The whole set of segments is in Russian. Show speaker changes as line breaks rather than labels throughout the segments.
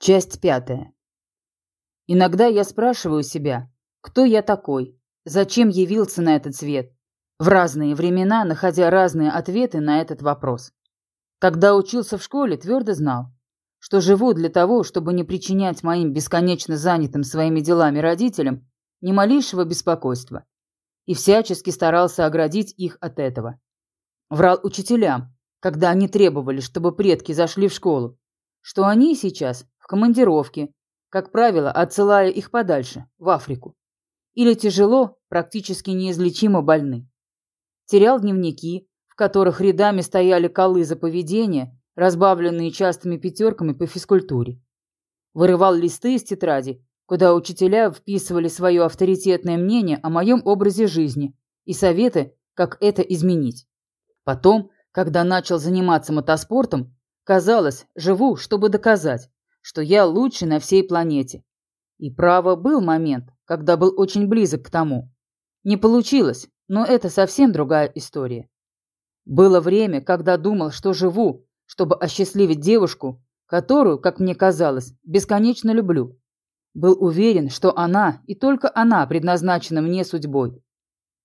Часть пятая. Иногда я спрашиваю себя, кто я такой, зачем явился на этот свет, в разные времена находя разные ответы на этот вопрос. Когда учился в школе, твердо знал, что живу для того, чтобы не причинять моим бесконечно занятым своими делами родителям ни малейшего беспокойства, и всячески старался оградить их от этого. Врал учителям, когда они требовали, чтобы предки зашли в школу, что они сейчас командировки, как правило, отсылая их подальше, в Африку. Или тяжело, практически неизлечимо больны. Терял дневники, в которых рядами стояли колы за поведение, разбавленные частыми пятерками по физкультуре. Вырывал листы из тетради, куда учителя вписывали свое авторитетное мнение о моем образе жизни и советы, как это изменить. Потом, когда начал заниматься мотоспортом, казалось, живу, чтобы доказать, что я лучший на всей планете. И право был момент, когда был очень близок к тому. Не получилось, но это совсем другая история. Было время, когда думал, что живу, чтобы осчастливить девушку, которую, как мне казалось, бесконечно люблю. Был уверен, что она и только она предназначена мне судьбой.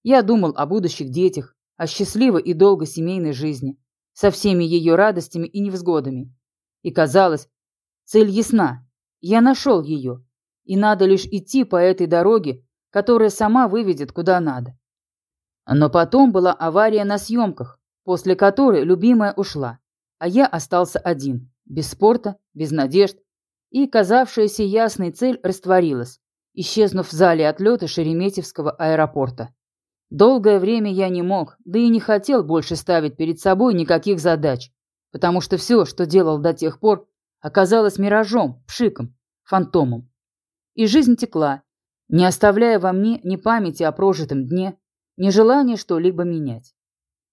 Я думал о будущих детях, о счастливой и долгой семейной жизни, со всеми ее радостями и невзгодами. И казалось, Цель ясна. Я нашел ее. И надо лишь идти по этой дороге, которая сама выведет куда надо. Но потом была авария на съемках, после которой любимая ушла, а я остался один, без спорта, без надежд, и казавшаяся ясной цель растворилась, исчезнув в зале отлета Шереметьевского аэропорта. Долгое время я не мог, да и не хотел больше ставить перед собой никаких задач, потому что все, что делал до тех пор, оказалась миражом, пшиком, фантомом. И жизнь текла, не оставляя во мне ни памяти о прожитом дне, ни желания что-либо менять.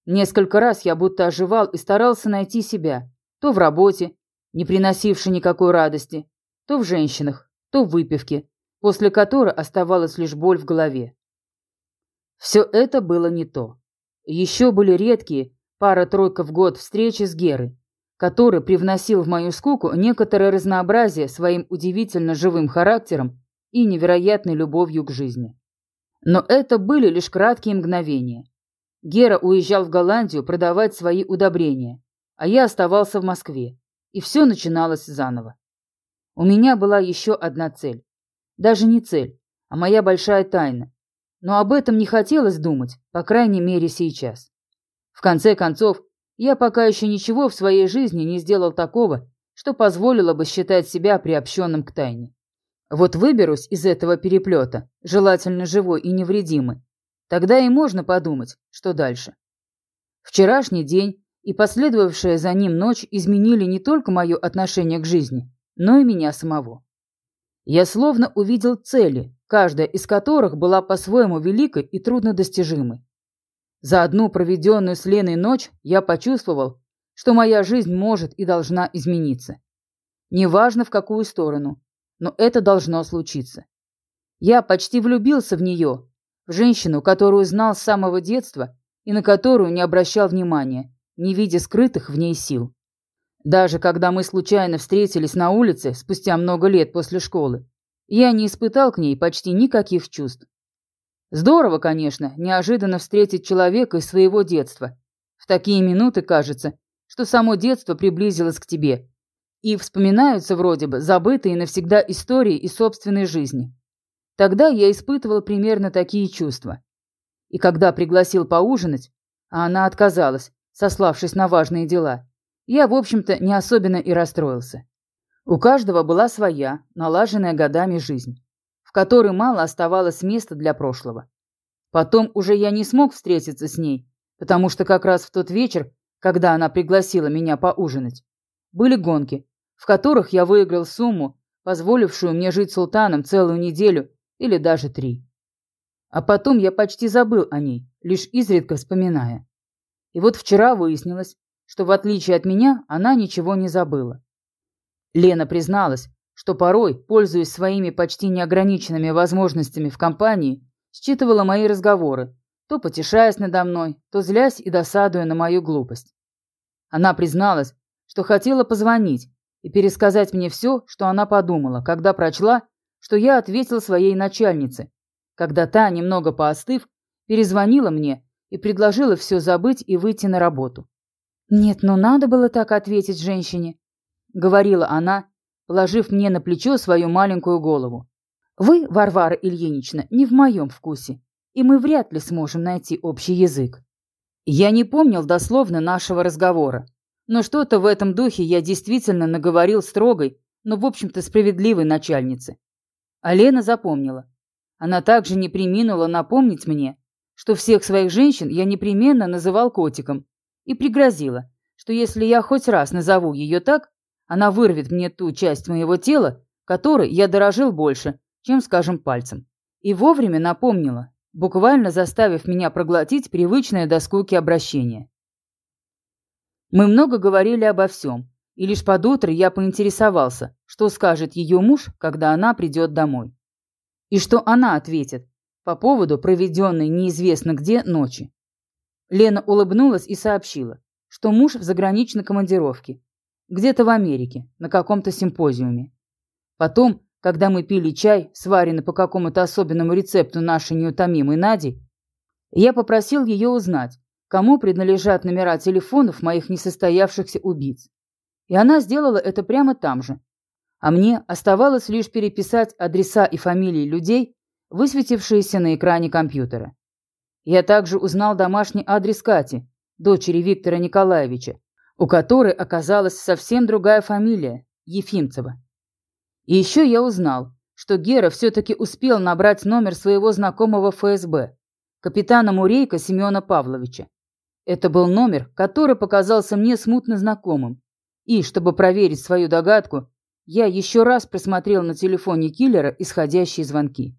Несколько раз я будто оживал и старался найти себя, то в работе, не приносившей никакой радости, то в женщинах, то в выпивке, после которой оставалась лишь боль в голове. Все это было не то. Еще были редкие, пара-тройка в год встречи с Герой, который привносил в мою скуку некоторое разнообразие своим удивительно живым характером и невероятной любовью к жизни. Но это были лишь краткие мгновения. Гера уезжал в Голландию продавать свои удобрения, а я оставался в Москве, и все начиналось заново. У меня была еще одна цель. Даже не цель, а моя большая тайна. Но об этом не хотелось думать, по крайней мере сейчас. В конце концов, я пока еще ничего в своей жизни не сделал такого, что позволило бы считать себя приобщенным к тайне. Вот выберусь из этого переплета, желательно живой и невредимый, тогда и можно подумать, что дальше. Вчерашний день и последовавшая за ним ночь изменили не только мое отношение к жизни, но и меня самого. Я словно увидел цели, каждая из которых была по-своему великой и труднодостижимой. За одну проведенную с Леной ночь я почувствовал, что моя жизнь может и должна измениться. Неважно в какую сторону, но это должно случиться. Я почти влюбился в нее, в женщину, которую знал с самого детства и на которую не обращал внимания, не видя скрытых в ней сил. Даже когда мы случайно встретились на улице спустя много лет после школы, я не испытал к ней почти никаких чувств. Здорово, конечно, неожиданно встретить человека из своего детства. В такие минуты кажется, что само детство приблизилось к тебе. И вспоминаются вроде бы забытые навсегда истории из собственной жизни. Тогда я испытывал примерно такие чувства. И когда пригласил поужинать, а она отказалась, сославшись на важные дела, я, в общем-то, не особенно и расстроился. У каждого была своя, налаженная годами жизнь в которой мало оставалось места для прошлого. Потом уже я не смог встретиться с ней, потому что как раз в тот вечер, когда она пригласила меня поужинать, были гонки, в которых я выиграл сумму, позволившую мне жить султаном целую неделю или даже три. А потом я почти забыл о ней, лишь изредка вспоминая. И вот вчера выяснилось, что в отличие от меня она ничего не забыла. Лена призналась, что порой, пользуясь своими почти неограниченными возможностями в компании, считывала мои разговоры, то потешаясь надо мной, то злясь и досадуя на мою глупость. Она призналась, что хотела позвонить, и пересказать мне все, что она подумала, когда прочла, что я ответил своей начальнице, когда та, немного поостыв, перезвонила мне и предложила все забыть и выйти на работу. «Нет, ну надо было так ответить женщине», — говорила она, положив мне на плечо свою маленькую голову. «Вы, Варвара Ильинична, не в моем вкусе, и мы вряд ли сможем найти общий язык». Я не помнил дословно нашего разговора, но что-то в этом духе я действительно наговорил строгой, но, в общем-то, справедливой начальнице. А Лена запомнила. Она также не приминула напомнить мне, что всех своих женщин я непременно называл котиком, и пригрозила, что если я хоть раз назову ее так, она вырвет мне ту часть моего тела, которой я дорожил больше, чем, скажем, пальцем. И вовремя напомнила, буквально заставив меня проглотить привычное до скуки обращение. Мы много говорили обо всем, и лишь под утро я поинтересовался, что скажет ее муж, когда она придет домой. И что она ответит по поводу проведенной неизвестно где ночи. Лена улыбнулась и сообщила, что муж в заграничной командировке, где-то в Америке, на каком-то симпозиуме. Потом, когда мы пили чай, сваренный по какому-то особенному рецепту нашей неутомимой Нади, я попросил ее узнать, кому принадлежат номера телефонов моих несостоявшихся убийц. И она сделала это прямо там же. А мне оставалось лишь переписать адреса и фамилии людей, высветившиеся на экране компьютера. Я также узнал домашний адрес Кати, дочери Виктора Николаевича, у которой оказалась совсем другая фамилия – Ефимцева. И еще я узнал, что Гера все-таки успел набрать номер своего знакомого ФСБ, капитана Мурейка Семена Павловича. Это был номер, который показался мне смутно знакомым. И, чтобы проверить свою догадку, я еще раз просмотрел на телефоне киллера исходящие звонки.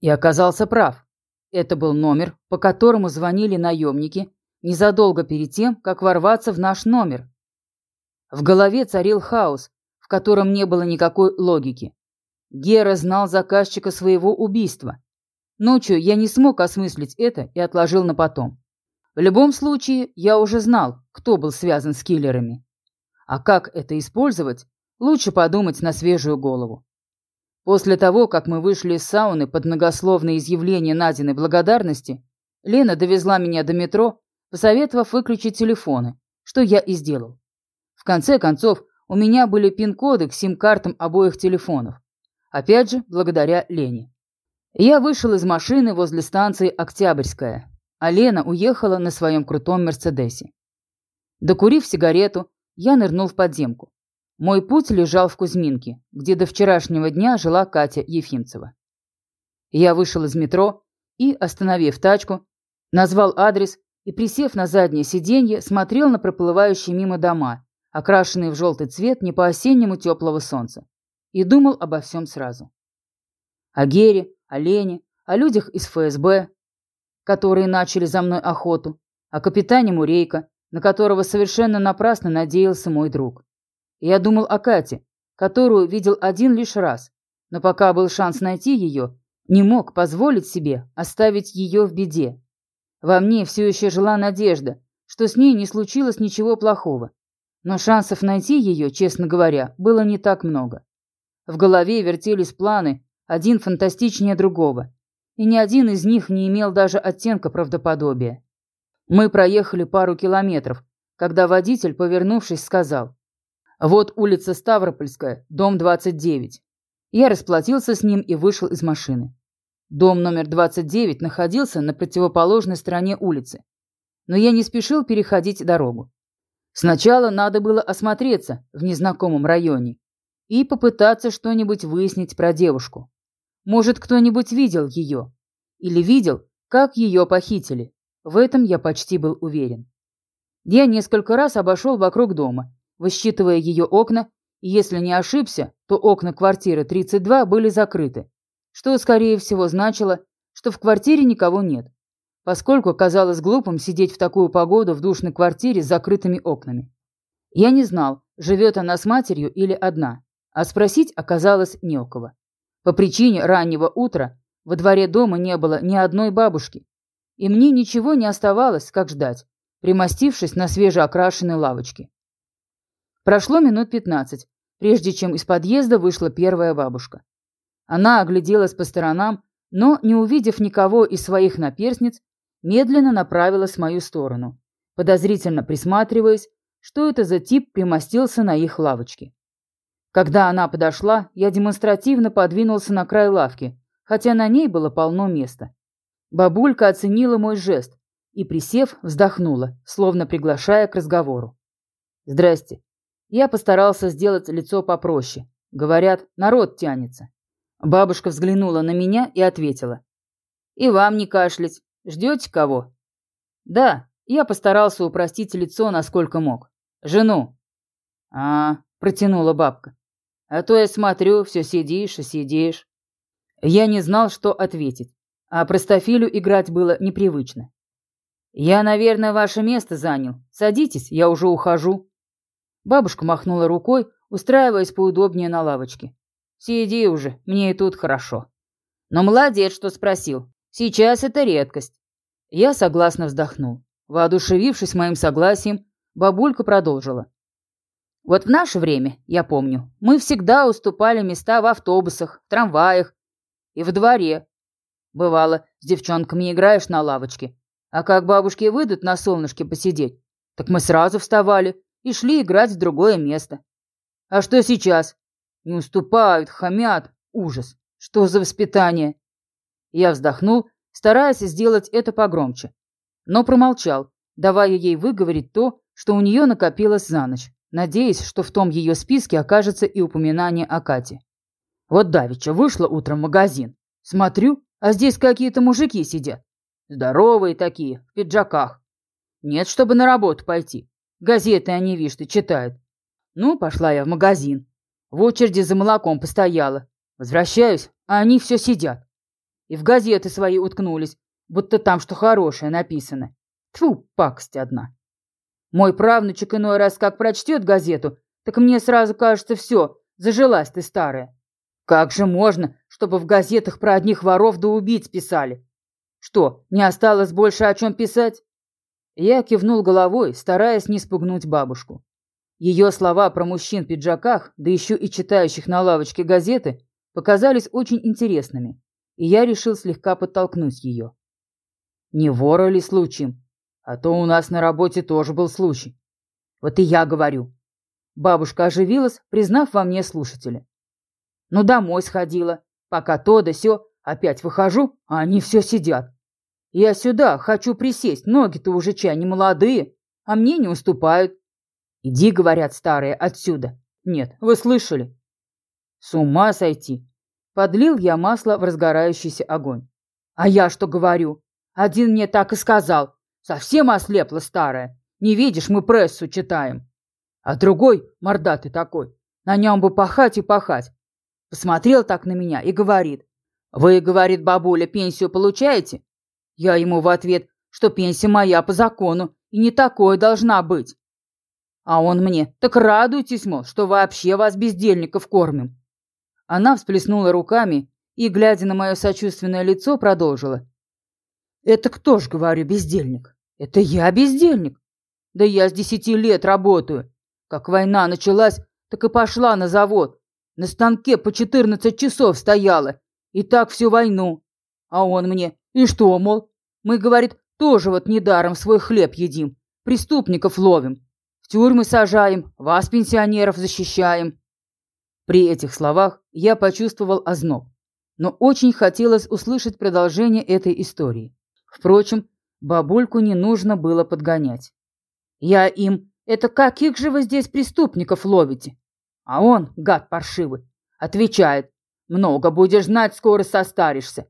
И оказался прав. Это был номер, по которому звонили наемники незадолго перед тем, как ворваться в наш номер. В голове царил хаос, в котором не было никакой логики. Гера знал заказчика своего убийства. Ночью я не смог осмыслить это и отложил на потом. В любом случае, я уже знал, кто был связан с киллерами. А как это использовать, лучше подумать на свежую голову. После того, как мы вышли из сауны под многословное изъявление Надиной благодарности, Лена довезла меня до метро, посоветовав выключить телефоны, что я и сделал. В конце концов, у меня были пин-коды к сим-картам обоих телефонов. Опять же, благодаря Лене. Я вышел из машины возле станции Октябрьская, а Лена уехала на своем крутом Мерседесе. Докурив сигарету, я нырнул в подземку. Мой путь лежал в Кузьминке, где до вчерашнего дня жила Катя Ефимцева. Я вышел из метро и, остановив тачку, назвал адрес и, присев на заднее сиденье, смотрел на проплывающие мимо дома, окрашенные в желтый цвет не по-осеннему теплого солнца, и думал обо всем сразу. О Гере, о Лене, о людях из ФСБ, которые начали за мной охоту, о капитане Мурейко, на которого совершенно напрасно надеялся мой друг. Я думал о Кате, которую видел один лишь раз, но пока был шанс найти ее, не мог позволить себе оставить ее в беде. Во мне все еще жила надежда, что с ней не случилось ничего плохого. Но шансов найти ее, честно говоря, было не так много. В голове вертелись планы, один фантастичнее другого и ни один из них не имел даже оттенка правдоподобия. Мы проехали пару километров, когда водитель, повернувшись, сказал «Вот улица Ставропольская, дом 29». Я расплатился с ним и вышел из машины. Дом номер 29 находился на противоположной стороне улицы, но я не спешил переходить дорогу. Сначала надо было осмотреться в незнакомом районе и попытаться что-нибудь выяснить про девушку. Может, кто-нибудь видел ее? Или видел, как ее похитили? В этом я почти был уверен. Я несколько раз обошел вокруг дома, высчитывая ее окна, и если не ошибся, то окна квартиры 32 были закрыты, что, скорее всего, значило, что в квартире никого нет, поскольку казалось глупым сидеть в такую погоду в душной квартире с закрытыми окнами. Я не знал, живет она с матерью или одна, а спросить оказалось не у кого. По причине раннего утра во дворе дома не было ни одной бабушки, и мне ничего не оставалось, как ждать, примостившись на свежеокрашенной лавочке. Прошло минут пятнадцать, прежде чем из подъезда вышла первая бабушка. Она огляделась по сторонам, но, не увидев никого из своих наперсниц, медленно направилась в мою сторону, подозрительно присматриваясь, что это за тип примостился на их лавочке. Когда она подошла, я демонстративно подвинулся на край лавки, хотя на ней было полно места. Бабулька оценила мой жест и, присев, вздохнула, словно приглашая к разговору. «Здрасте. Я постарался сделать лицо попроще. Говорят, народ тянется». Бабушка взглянула на меня и ответила. «И вам не кашлять. Ждете кого?» «Да, я постарался упростить лицо, насколько мог. Жену». «А, — протянула бабка. А то я смотрю, все сидишь и сидишь». Я не знал, что ответить, а простофилю играть было непривычно. «Я, наверное, ваше место занял. Садитесь, я уже ухожу». Бабушка махнула рукой, устраиваясь поудобнее на лавочке. «Сиди уже, мне и тут хорошо». «Но молодец, что спросил. Сейчас это редкость». Я согласно вздохнул. Воодушевившись моим согласием, бабулька продолжила. «Вот в наше время, я помню, мы всегда уступали места в автобусах, трамваях и в дворе. Бывало, с девчонками играешь на лавочке, а как бабушки выйдут на солнышке посидеть, так мы сразу вставали и шли играть в другое место. А что сейчас? Не уступают, хамят. Ужас. Что за воспитание? Я вздохнул, стараясь сделать это погромче. Но промолчал, давая ей выговорить то, что у нее накопилось за ночь, надеясь, что в том ее списке окажется и упоминание о Кате. Вот давеча вышла утром в магазин. Смотрю, а здесь какие-то мужики сидят. Здоровые такие, в пиджаках. Нет, чтобы на работу пойти. Газеты они, видишь, ты читают. Ну, пошла я в магазин. В очереди за молоком постояла. Возвращаюсь, а они все сидят. И в газеты свои уткнулись, будто там что хорошее написано. Тьфу, пакость одна. Мой правнучек иной раз как прочтет газету, так мне сразу кажется все, зажилась ты старая. Как же можно, чтобы в газетах про одних воров да убийц писали? Что, не осталось больше о чем писать? Я кивнул головой, стараясь не спугнуть бабушку. Ее слова про мужчин в пиджаках, да еще и читающих на лавочке газеты, показались очень интересными, и я решил слегка подтолкнуть ее. Не вора ли случаем? А то у нас на работе тоже был случай. Вот и я говорю. Бабушка оживилась, признав во мне слушателя. Ну, домой сходила. Пока то да сё, опять выхожу, а они все сидят. Я сюда хочу присесть, ноги-то уже чай не молодые, а мне не уступают. Иди, говорят старые, отсюда. Нет, вы слышали? С ума сойти. Подлил я масло в разгорающийся огонь. А я что говорю? Один мне так и сказал. Совсем ослепла старая. Не видишь, мы прессу читаем. А другой, мордатый такой, на нем бы пахать и пахать. Посмотрел так на меня и говорит. Вы, говорит бабуля, пенсию получаете? Я ему в ответ, что пенсия моя по закону и не такое должна быть. А он мне, так радуйтесь, мол, что вообще вас бездельников кормим. Она всплеснула руками и, глядя на мое сочувственное лицо, продолжила. Это кто ж, говорю, бездельник? Это я бездельник. Да я с десяти лет работаю. Как война началась, так и пошла на завод. На станке по четырнадцать часов стояла. И так всю войну. А он мне, и что, мол? Мы, говорит, тоже вот недаром свой хлеб едим. Преступников ловим. Тюрьмы сажаем, вас, пенсионеров, защищаем. При этих словах я почувствовал озноб. Но очень хотелось услышать продолжение этой истории. Впрочем, бабульку не нужно было подгонять. Я им, это каких же вы здесь преступников ловите? А он, гад паршивый, отвечает, много будешь знать, скоро состаришься.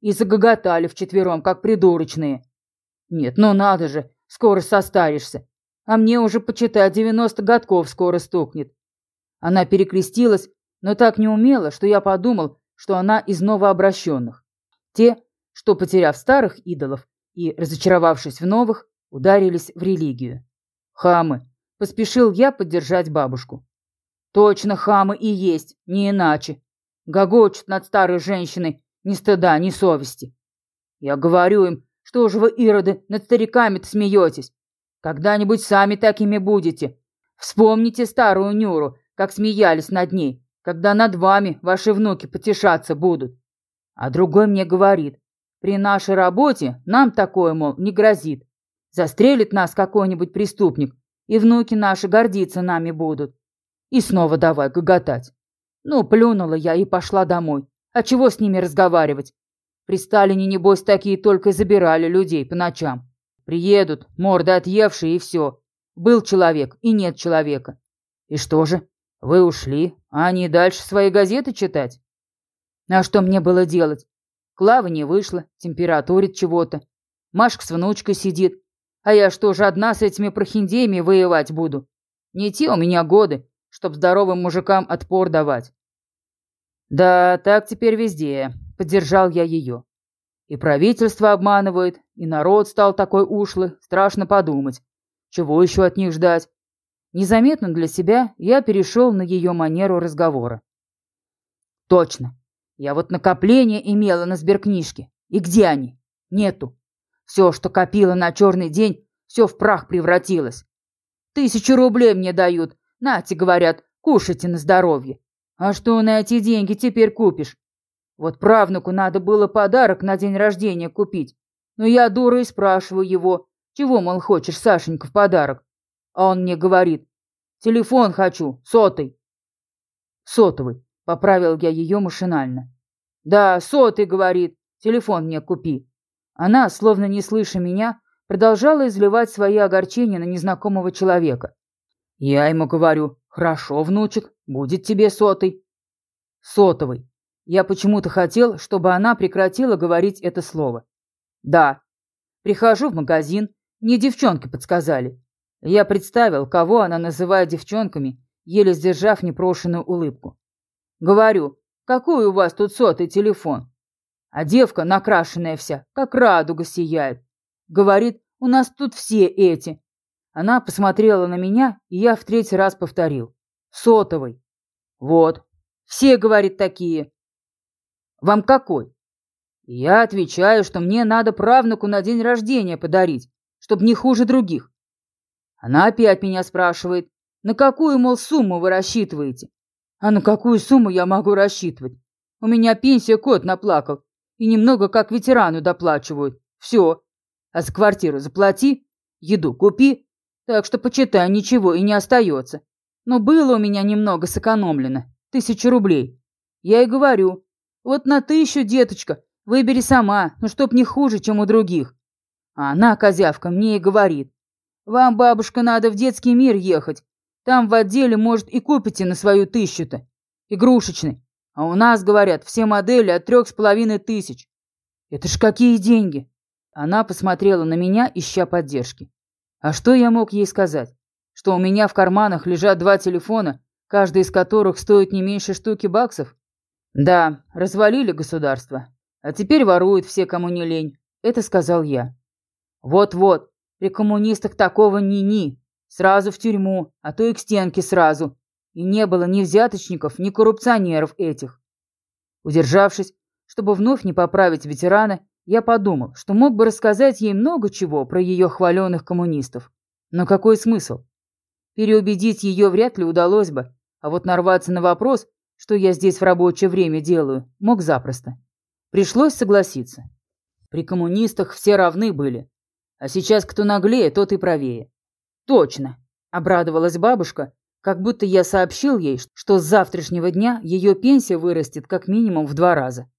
И загоготали вчетвером, как придурочные. Нет, ну надо же, скоро состаришься. А мне уже, почитай, девяносто годков скоро стукнет. Она перекрестилась, но так не умела, что я подумал, что она из новообращенных. Те, что, потеряв старых идолов и разочаровавшись в новых, ударились в религию. Хамы. Поспешил я поддержать бабушку. Точно хамы и есть, не иначе. Гогочут над старой женщиной, ни стыда, ни совести. Я говорю им, что же вы, ироды, над стариками-то смеетесь? Когда-нибудь сами такими будете. Вспомните старую Нюру, как смеялись над ней, когда над вами ваши внуки потешаться будут. А другой мне говорит, при нашей работе нам такое, мол, не грозит. Застрелит нас какой-нибудь преступник, и внуки наши гордиться нами будут. И снова давай гоготать. Ну, плюнула я и пошла домой. А чего с ними разговаривать? При Сталине, небось, такие только забирали людей по ночам. Приедут, морды отъевшие, и все. Был человек, и нет человека. И что же? Вы ушли, а они дальше свои газеты читать? А что мне было делать? Клава не вышла, температурит чего-то. Машка с внучкой сидит. А я что же одна с этими прохиндеями воевать буду? Не те у меня годы, чтоб здоровым мужикам отпор давать. Да, так теперь везде. Поддержал я ее. И правительство обманывает, и народ стал такой ушлый, страшно подумать. Чего еще от них ждать? Незаметно для себя я перешел на ее манеру разговора. Точно. Я вот накопления имела на сберкнижке. И где они? Нету. Все, что копила на черный день, все в прах превратилось. Тысячу рублей мне дают. Нате, говорят, кушайте на здоровье. А что на эти деньги теперь купишь? Вот правнуку надо было подарок на день рождения купить. Но я дура и спрашиваю его, чего, мол, хочешь, Сашенька, в подарок? А он мне говорит, телефон хочу, сотый. Сотовый, поправил я ее машинально. Да, сотый, говорит, телефон мне купи. Она, словно не слыша меня, продолжала изливать свои огорчения на незнакомого человека. Я ему говорю, хорошо, внучек, будет тебе сотый. Сотовый. Я почему-то хотел, чтобы она прекратила говорить это слово. Да. Прихожу в магазин, мне девчонки подсказали. Я представил, кого она называет девчонками, еле сдержав непрошенную улыбку. Говорю, какой у вас тут сотый телефон? А девка, накрашенная вся, как радуга сияет. Говорит, у нас тут все эти. Она посмотрела на меня, и я в третий раз повторил. Сотовый. Вот. Все, говорит, такие. Вам какой? Я отвечаю, что мне надо правнуку на день рождения подарить, чтоб не хуже других. Она опять меня спрашивает, на какую, мол, сумму вы рассчитываете? А на какую сумму я могу рассчитывать? У меня пенсия кот наплакал, и немного как ветерану доплачивают. Все. А за квартиру заплати, еду купи, так что, почитай, ничего и не остается. Но было у меня немного сэкономлено, тысячу рублей. Я и говорю, вот на тысячу, деточка, выбери сама, ну чтоб не хуже, чем у других. А она, козявка, мне и говорит. Вам, бабушка, надо в детский мир ехать. Там в отделе, может, и купите на свою тысячу-то. Игрушечный. А у нас, говорят, все модели от трех с половиной тысяч. Это ж какие деньги? Она посмотрела на меня, ища поддержки. А что я мог ей сказать? Что у меня в карманах лежат два телефона, каждый из которых стоит не меньше штуки баксов? Да, развалили государство. А теперь воруют все, кому не лень. Это сказал я. Вот-вот, при коммунистах такого ни-ни. Сразу в тюрьму, а то и к стенке сразу. И не было ни взяточников, ни коррупционеров этих. Удержавшись, чтобы вновь не поправить ветерана, я подумал, что мог бы рассказать ей много чего про ее хваленных коммунистов. Но какой смысл? Переубедить ее вряд ли удалось бы, а вот нарваться на вопрос, что я здесь в рабочее время делаю, мог запросто. Пришлось согласиться. При коммунистах все равны были. А сейчас кто наглее, тот и правее. Точно, обрадовалась бабушка, как будто я сообщил ей, что с завтрашнего дня ее пенсия вырастет как минимум в два раза.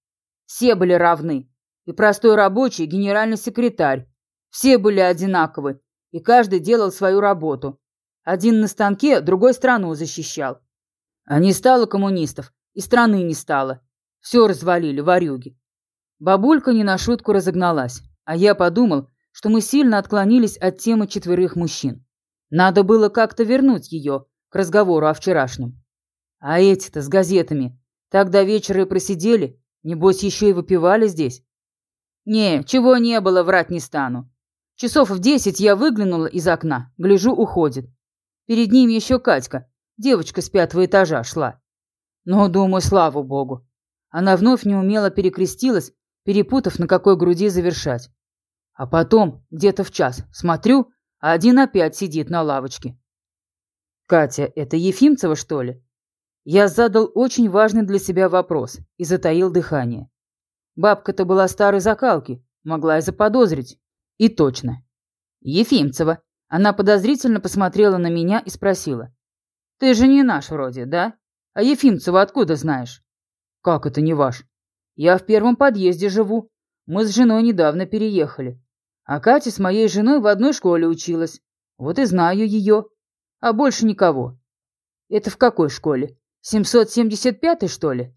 Все были равны. И простой рабочий, и генеральный секретарь. Все были одинаковы, и каждый делал свою работу. Один на станке, другой страну защищал. А не стало коммунистов, и страны не стало. Все развалили, ворюги. Бабулька не на шутку разогналась, а я подумал, что мы сильно отклонились от темы четверых мужчин. Надо было как-то вернуть ее к разговору о вчерашнем. А эти-то с газетами так до вечера и просидели, небось еще и выпивали здесь. Не, чего не было, врать не стану. Часов в десять я выглянула из окна, гляжу, уходит. Перед ними еще Катька, Девочка с пятого этажа шла. Но, думаю, слава богу. Она вновь неумело перекрестилась, перепутав, на какой груди завершать. А потом, где-то в час, смотрю, а один опять сидит на лавочке. «Катя, это Ефимцева, что ли?» Я задал очень важный для себя вопрос и затаил дыхание. Бабка-то была старой закалки, могла и заподозрить. И точно. Ефимцева. Она подозрительно посмотрела на меня и спросила. «Ты же не наш вроде, да? А Ефимцева откуда знаешь?» «Как это не ваш?» «Я в первом подъезде живу. Мы с женой недавно переехали. А Катя с моей женой в одной школе училась. Вот и знаю ее. А больше никого». «Это в какой школе? 775-й, что ли?»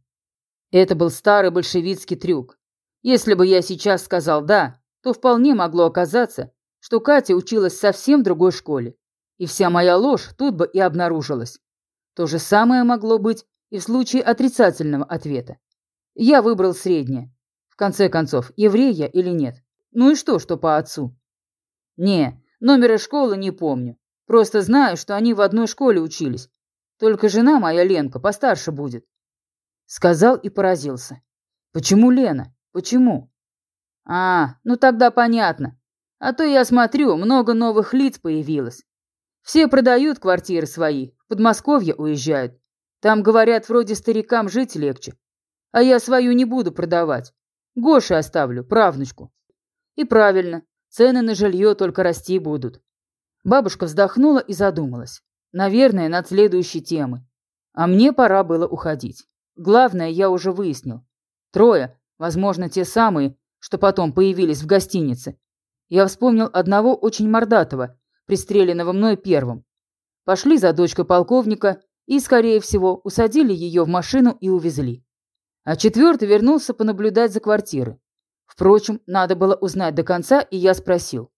Это был старый большевистский трюк. Если бы я сейчас сказал «да», то вполне могло оказаться, что Катя училась совсем в другой школе, и вся моя ложь тут бы и обнаружилась. То же самое могло быть и в случае отрицательного ответа. Я выбрал среднее. В конце концов, еврей я или нет? Ну и что, что по отцу? Не, номера школы не помню. Просто знаю, что они в одной школе учились. Только жена моя Ленка постарше будет. Сказал и поразился. Почему Лена? Почему? А, ну тогда понятно. А то я смотрю, много новых лиц появилось. Все продают квартиры свои, в Подмосковье уезжают. Там, говорят, вроде старикам жить легче. А я свою не буду продавать. Гоше оставлю, правнучку. И правильно, цены на жилье только расти будут. Бабушка вздохнула и задумалась. Наверное, над следующей темой. А мне пора было уходить. Главное, я уже выяснил. Трое, возможно, те самые, что потом появились в гостинице, я вспомнил одного очень мордатого, пристреленного мной первым. Пошли за дочкой полковника и, скорее всего, усадили ее в машину и увезли. А четвертый вернулся понаблюдать за квартирой. Впрочем, надо было узнать до конца, и я спросил.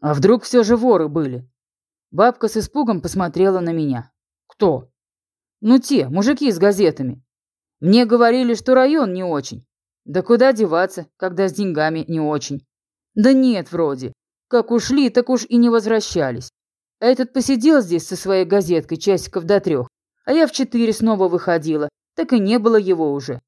«А вдруг все же воры были?» Бабка с испугом посмотрела на меня. «Кто?» «Ну те, мужики с газетами. Мне говорили, что район не очень. Да куда деваться, когда с деньгами не очень. Да нет, вроде. Как ушли, так уж и не возвращались. А этот посидел здесь со своей газеткой часиков до трех, а я в четыре снова выходила, так и не было его уже.